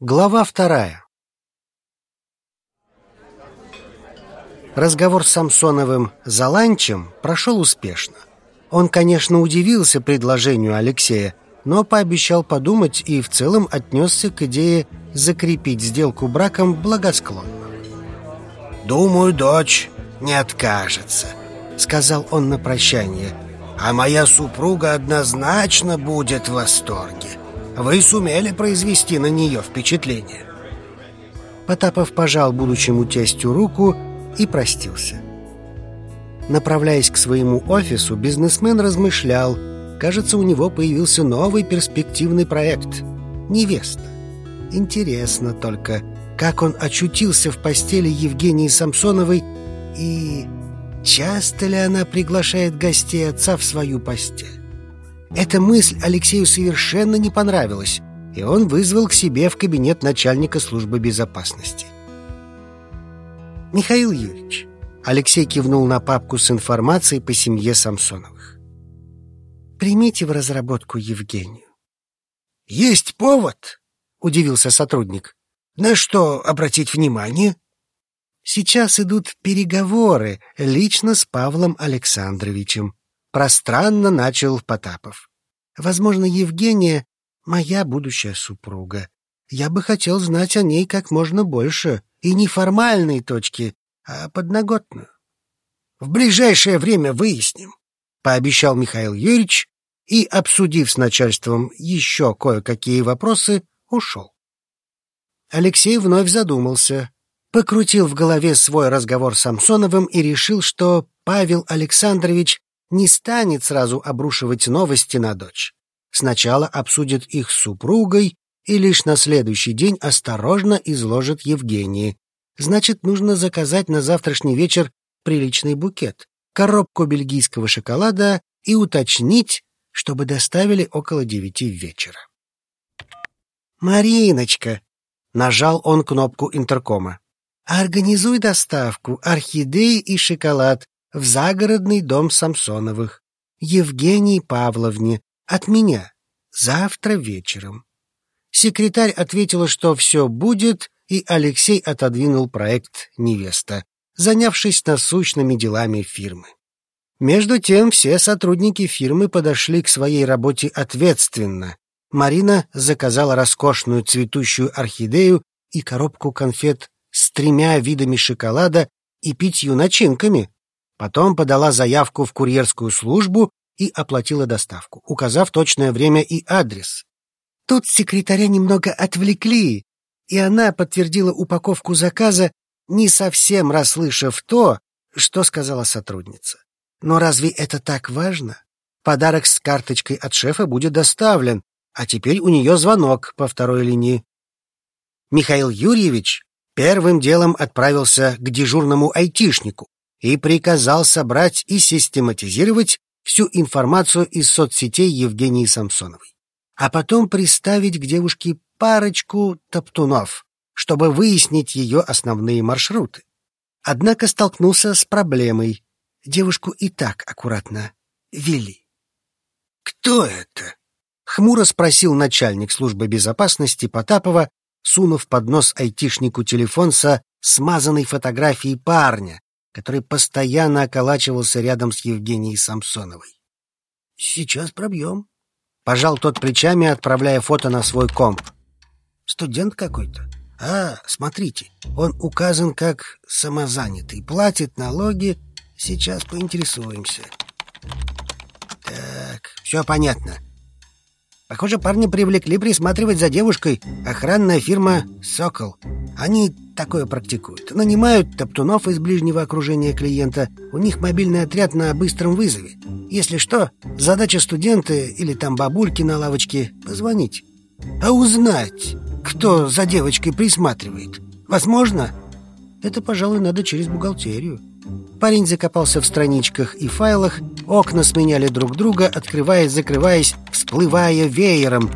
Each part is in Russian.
Глава вторая Разговор с Самсоновым за ланчем прошел успешно. Он, конечно, удивился предложению Алексея, но пообещал подумать и в целом отнесся к идее закрепить сделку браком благосклонно. «Думаю, дочь не откажется», — сказал он на прощание. «А моя супруга однозначно будет в восторге. Вы сумели произвести на нее впечатление». Потапов пожал будущему тестю руку и простился. Направляясь к своему офису, бизнесмен размышлял. Кажется, у него появился новый перспективный проект — невеста. Интересно только, как он очутился в постели Евгении Самсоновой и часто ли она приглашает гостей отца в свою постель. Эта мысль Алексею совершенно не понравилась, и он вызвал к себе в кабинет начальника службы безопасности. «Михаил Юрьевич», — Алексей кивнул на папку с информацией по семье Самсоновых, «примите в разработку Евгению». «Есть повод?» — удивился сотрудник. На что обратить внимание? Сейчас идут переговоры лично с Павлом Александровичем. Пространно начал Потапов. Возможно, Евгения — моя будущая супруга. Я бы хотел знать о ней как можно больше. И не формальной точки, а подноготную. В ближайшее время выясним, — пообещал Михаил Юрьевич и, обсудив с начальством еще кое-какие вопросы, ушел. Алексей вновь задумался, покрутил в голове свой разговор с Самсоновым и решил, что Павел Александрович не станет сразу обрушивать новости на дочь. Сначала обсудит их с супругой и лишь на следующий день осторожно изложит Евгении. Значит, нужно заказать на завтрашний вечер приличный букет, коробку бельгийского шоколада и уточнить, чтобы доставили около девяти вечера. «Мариночка!» Нажал он кнопку интеркома. «Организуй доставку орхидей и шоколад в загородный дом Самсоновых. Евгении Павловне. От меня. Завтра вечером». Секретарь ответила, что все будет, и Алексей отодвинул проект «Невеста», занявшись насущными делами фирмы. Между тем все сотрудники фирмы подошли к своей работе ответственно, Марина заказала роскошную цветущую орхидею и коробку конфет с тремя видами шоколада и пятью начинками. Потом подала заявку в курьерскую службу и оплатила доставку, указав точное время и адрес. Тут секретаря немного отвлекли, и она подтвердила упаковку заказа, не совсем расслышав то, что сказала сотрудница. Но разве это так важно? Подарок с карточкой от шефа будет доставлен, а теперь у нее звонок по второй линии. Михаил Юрьевич первым делом отправился к дежурному айтишнику и приказал собрать и систематизировать всю информацию из соцсетей Евгении Самсоновой, а потом приставить к девушке парочку топтунов, чтобы выяснить ее основные маршруты. Однако столкнулся с проблемой. Девушку и так аккуратно вели. «Кто это?» Хмуро спросил начальник службы безопасности Потапова, сунув под нос айтишнику телефон со смазанной фотографией парня, который постоянно околачивался рядом с Евгенией Самсоновой. «Сейчас пробьем», — пожал тот плечами, отправляя фото на свой комп. «Студент какой-то? А, смотрите, он указан как самозанятый, платит налоги. Сейчас поинтересуемся». «Так, все понятно». Похоже, парня привлекли присматривать за девушкой охранная фирма «Сокол». Они такое практикуют. Нанимают топтунов из ближнего окружения клиента. У них мобильный отряд на быстром вызове. Если что, задача студента или там бабульки на лавочке — позвонить. А узнать, кто за девочкой присматривает, возможно? Это, пожалуй, надо через бухгалтерию. Парень закопался в страничках и файлах, окна сменяли друг друга, открываясь, закрываясь, всплывая веером.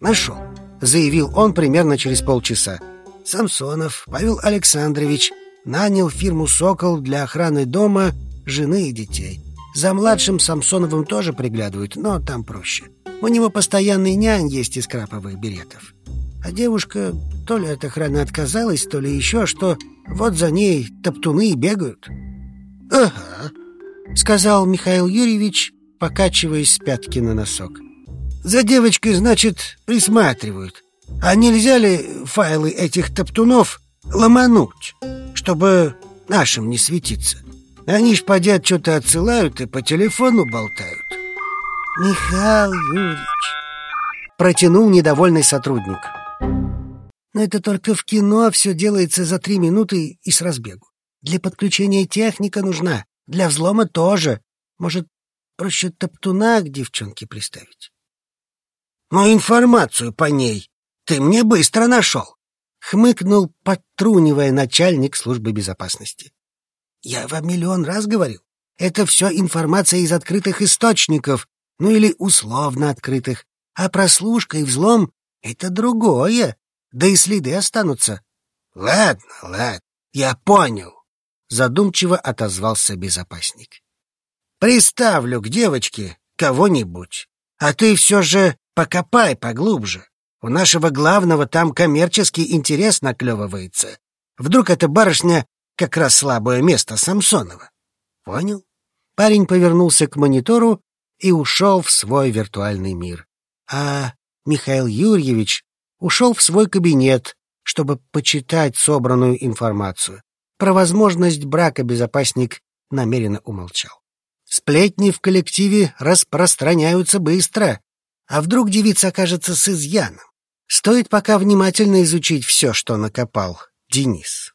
«Нашел», — заявил он примерно через полчаса. «Самсонов Павел Александрович нанял фирму «Сокол» для охраны дома, жены и детей. За младшим Самсоновым тоже приглядывают, но там проще. У него постоянный нянь есть из краповых беретов. А девушка то ли от охраны отказалась, то ли еще что. Вот за ней топтуны и бегают. «Ага», — сказал Михаил Юрьевич, покачиваясь с пятки на носок. «За девочкой, значит, присматривают. А нельзя ли файлы этих топтунов ломануть, чтобы нашим не светиться? Они ж, подят, что-то отсылают и по телефону болтают». «Михаил Юрьевич», — протянул недовольный сотрудник. «Но это только в кино все делается за три минуты и с разбегу. Для подключения техника нужна, для взлома тоже. Может, проще топтуна к девчонке приставить?» «Но информацию по ней ты мне быстро нашел», — хмыкнул, подтрунивая начальник службы безопасности. «Я вам миллион раз говорил. Это все информация из открытых источников, ну или условно открытых. А прослушка и взлом — это другое, да и следы останутся». «Ладно, ладно, я понял», — задумчиво отозвался безопасник. «Приставлю к девочке кого-нибудь, а ты все же покопай поглубже. У нашего главного там коммерческий интерес наклевывается. Вдруг эта барышня как раз слабое место Самсонова. Понял? Парень повернулся к монитору и ушел в свой виртуальный мир. А Михаил Юрьевич ушел в свой кабинет, чтобы почитать собранную информацию. Про возможность брака безопасник намеренно умолчал. Сплетни в коллективе распространяются быстро, а вдруг девица окажется с изъяном? Стоит пока внимательно изучить все, что накопал Денис.